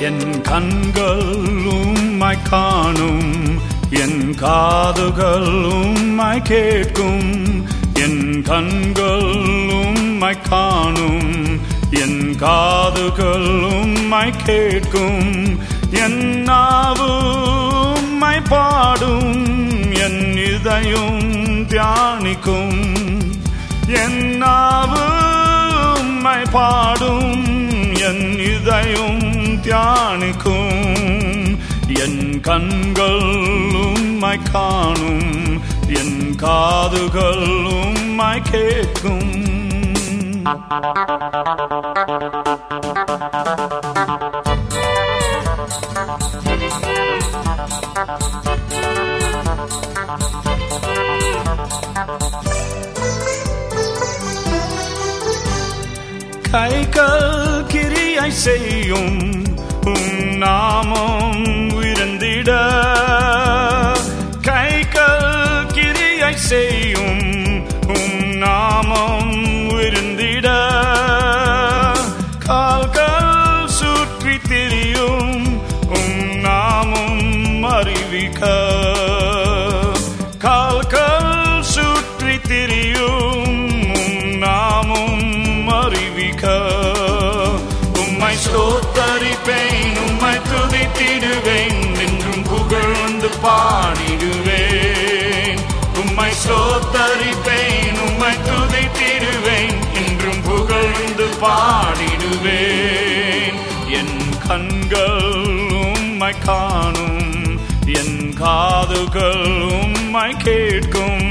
என் கண்கள் உம்மை காணும். என் காதுகள் உம்மை கேட்கும். என் கண்கள் உம்மை காணும். என் காதுகள் உம்மை கேட்கும். என் நாவு உம்மை பாடும். என் இதயம் தியானிக்கும். என் நாவு உம்மை பாடும். என் இதயம் தியானிக்கும். என் கண்கள் உம்மை காணும் என் காதுகள் உம்மை கேட்கும். கைகள் கிரியை செய்யும் உம் நாமம் பாடிடுவேன் உம்மை சோத்தரிப்பேன் உம்மை துதித்திடுவேன் என்றும் புகழ்ந்து பாடிடுவேன். என் கண்கள் உம்மை காணும் என் காதுகள் உம்மை கேட்கும்.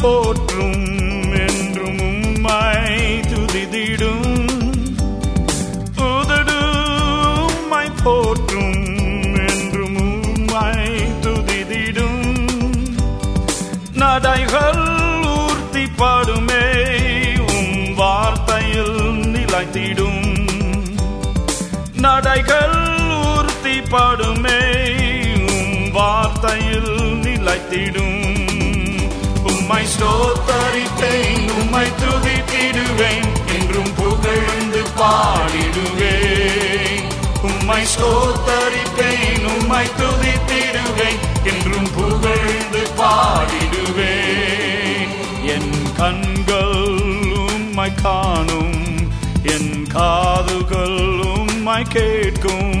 போற்றும் என்றும் உம்மை துதிதிடும் உதடும்மை போற்றும் என்றும் உம்மை துதிதிடும் நடைகள் ஊர்த்தி பாடுமே உம் வார்த்தையில் நிலைத்திடும் நடைகள் ஊர்த்தி பாடுமே உம் வார்த்தையில் நிலைத்திடும். உம்மை ஸ்தோத்தரிப்பேன் உம்மை துதித்திடுவேன் என்றும் புகழ்ந்து பாடிடுவேன் உம்மை ஸ்தோத்தரிப்பேன் உம்மை துதித்திடுவேன் என்றும் புகழ்ந்து பாடிடுவேன் என் கண்கள் உம்மை காணும் என் காதுகள் உம்மை கேட்கும்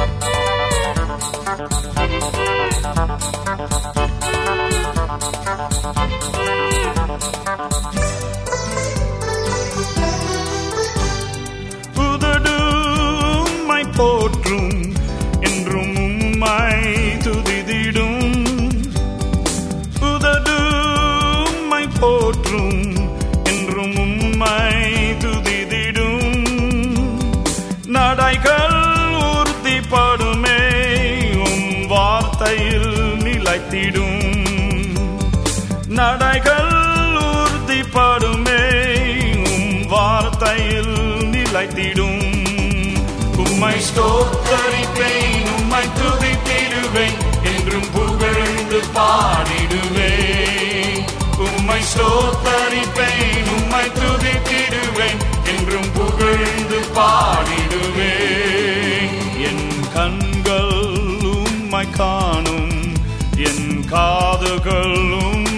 Thank you. போற்றும் என்றும் உம்மை துதிதிடும். உதடும்மை போற்றும் என்றும் உம்மை துதிதிடும். நடைகள் நடைகள் உறுதி உம் வார்த்தையில் நிலைத்திடும். உம்மை ஸ்தோத்தரிப்பேன் உம்மை துதித்திடுவேன் என்றும் புகழ்ந்து பாடிடுவேன். உம்மை ஸ்தோத்தரிப்பேன் உம்மை துதித்திடுவேன் என்றும் புகழ்ந்து பாடிடுவேன். என் கண்கள் உம்மை காணும் என் காதுகள்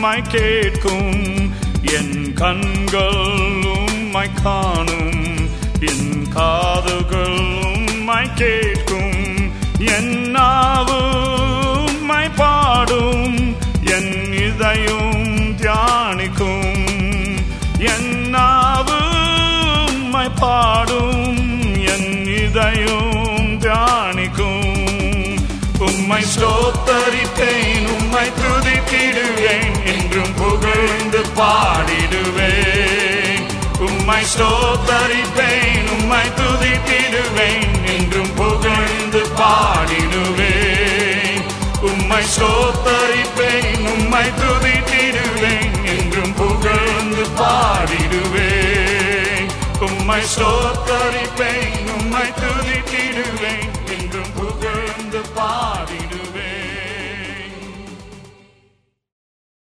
உம்மை கேட்கும். என் கண்கள் உம்மை காணும். என் காதுகள் உம்மை கேட்கும். என் நாவு உம்மை பாடும். என் இதயம் தியானிக்கும். என் நாவு உம்மை பாடும். என் இதயம் தியானிக்கும். உம்மை ஸ்தோத்தரித்தேன் உம்மை ஸ்தோத்தரித்தேன் உம்மை துதித்திடுவேன் என்றும் புகழ்ந்து பாடிடுவேன். உம்மை ஸ்தோத்தரிப்பேன் உம்மை துதித்திடுவேன் என்றும் புகழ்ந்து பாடிடுவேன். உம்மை ஸ்தோத்தரிப்பேன் உம்மை துதித்திடுவேன் என்றும் புகழ்ந்து பாடி